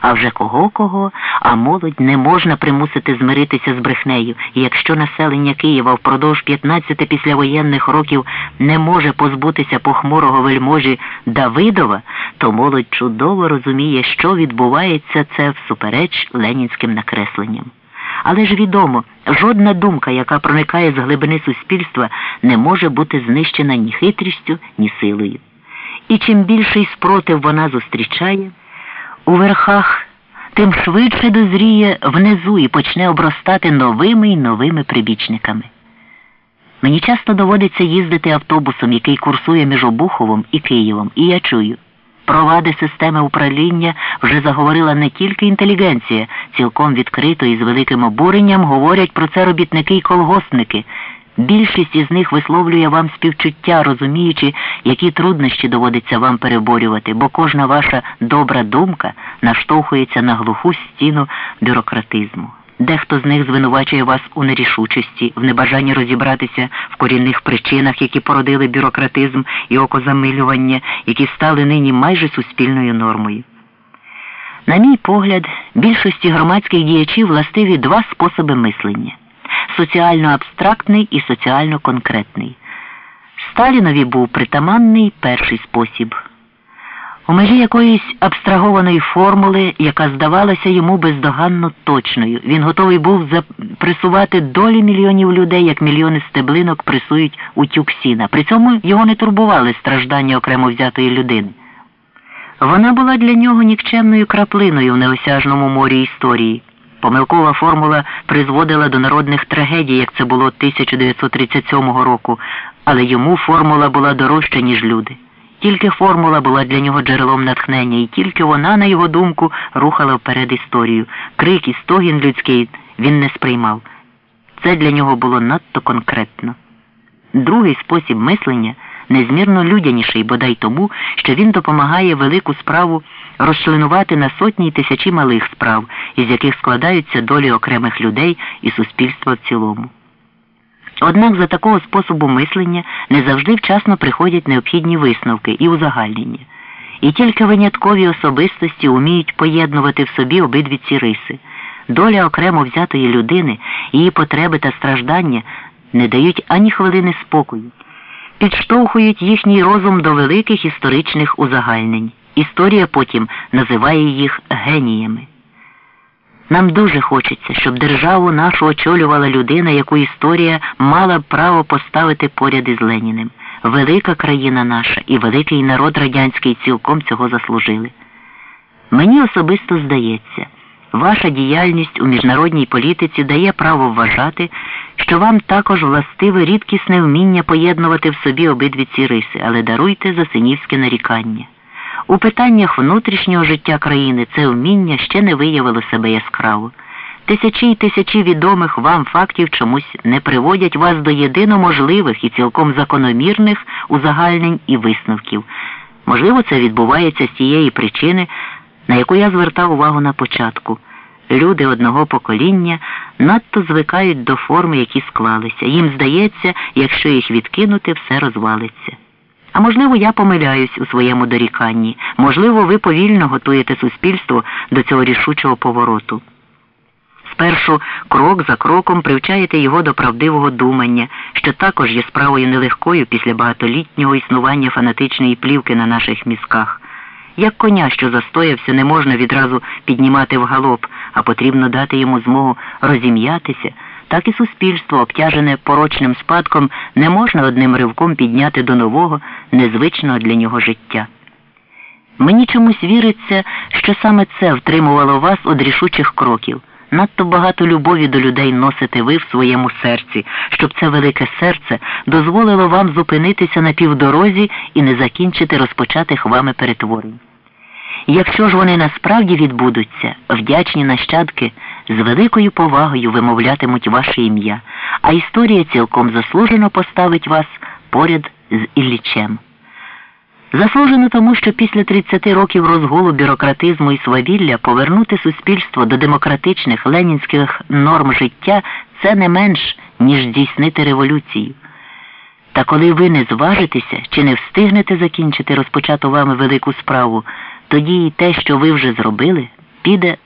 А вже кого кого, а молодь не можна примусити змиритися з брехнею. І якщо населення Києва впродовж 15 післявоєнних років не може позбутися похмурого вельможі Давидова, то молодь чудово розуміє, що відбувається це всупереч ленінським накресленням. Але ж відомо, жодна думка, яка проникає з глибини суспільства, не може бути знищена ні хитрістю, ні силою. І чим більший спротив вона зустрічає, у верхах, тим швидше дозріє внизу і почне обростати новими і новими прибічниками. Мені часто доводиться їздити автобусом, який курсує між Обуховом і Києвом, і я чую. Провади системи управління вже заговорила не тільки інтелігенція, цілком відкрито і з великим обуренням говорять про це робітники й колгоспники. Більшість із них висловлює вам співчуття, розуміючи, які труднощі доводиться вам переборювати, бо кожна ваша добра думка наштовхується на глуху стіну бюрократизму. Дехто з них звинувачує вас у нерішучості, в небажанні розібратися в корінних причинах, які породили бюрократизм і окозамилювання, які стали нині майже суспільною нормою. На мій погляд, більшості громадських діячів властиві два способи мислення соціально абстрактний і соціально конкретний. Сталінові був притаманний перший спосіб. У межі якоїсь абстрагованої формули, яка здавалася йому бездоганно точною, він готовий був запресувати долі мільйонів людей, як мільйони стеблинок пресують утюг сіна. При цьому його не турбували страждання окремо взятої людини. Вона була для нього нікчемною краплиною в неосяжному морі історії. Помилкова формула призводила до народних трагедій, як це було 1937 року, але йому формула була дорожча, ніж люди. Тільки формула була для нього джерелом натхнення, і тільки вона, на його думку, рухала вперед історію. Крик і стогін людський він не сприймав. Це для нього було надто конкретно. Другий спосіб мислення незмірно людяніший, бодай тому, що він допомагає велику справу розчленувати на сотні й тисячі малих справ, із яких складаються долі окремих людей і суспільства в цілому. Однак за такого способу мислення не завжди вчасно приходять необхідні висновки і узагальнення. І тільки виняткові особистості уміють поєднувати в собі обидві ці риси. Доля окремо взятої людини, її потреби та страждання не дають ані хвилини спокою, підштовхують їхній розум до великих історичних узагальнень. Історія потім називає їх геніями. Нам дуже хочеться, щоб державу нашу очолювала людина, яку історія мала б право поставити поряд із Леніним. Велика країна наша і великий народ радянський цілком цього заслужили. Мені особисто здається, ваша діяльність у міжнародній політиці дає право вважати, що вам також властиве рідкісне вміння поєднувати в собі обидві ці риси, але даруйте за синівське нарікання. У питаннях внутрішнього життя країни це вміння ще не виявило себе яскраво. Тисячі й тисячі відомих вам фактів чомусь не приводять вас до єдино можливих і цілком закономірних узагальнень і висновків. Можливо, це відбувається з тієї причини, на яку я звертав увагу на початку. Люди одного покоління надто звикають до форми, які склалися. Їм здається, якщо їх відкинути, все розвалиться. А можливо, я помиляюсь у своєму доріканні. Можливо, ви повільно готуєте суспільство до цього рішучого повороту. Спершу крок за кроком привчаєте його до правдивого думання, що також є справою нелегкою після багатолітнього існування фанатичної плівки на наших мізках. Як коня, що застоявся, не можна відразу піднімати в галоп, а потрібно дати йому змогу розім'ятися так і суспільство, обтяжене порочним спадком, не можна одним ривком підняти до нового, незвичного для нього життя. Мені чомусь віриться, що саме це втримувало вас від рішучих кроків. Надто багато любові до людей носите ви в своєму серці, щоб це велике серце дозволило вам зупинитися на півдорозі і не закінчити розпочатих вами перетворень. Якщо ж вони насправді відбудуться, вдячні нащадки з великою повагою вимовлятимуть ваше ім'я, а історія цілком заслужено поставить вас поряд з Іллічем. Заслужено тому, що після 30 років розгулу бюрократизму і свавілля повернути суспільство до демократичних ленінських норм життя це не менш, ніж здійснити революцію. Та коли ви не зважитеся чи не встигнете закінчити розпочату вами велику справу, тоді і те, що ви вже зробили, піде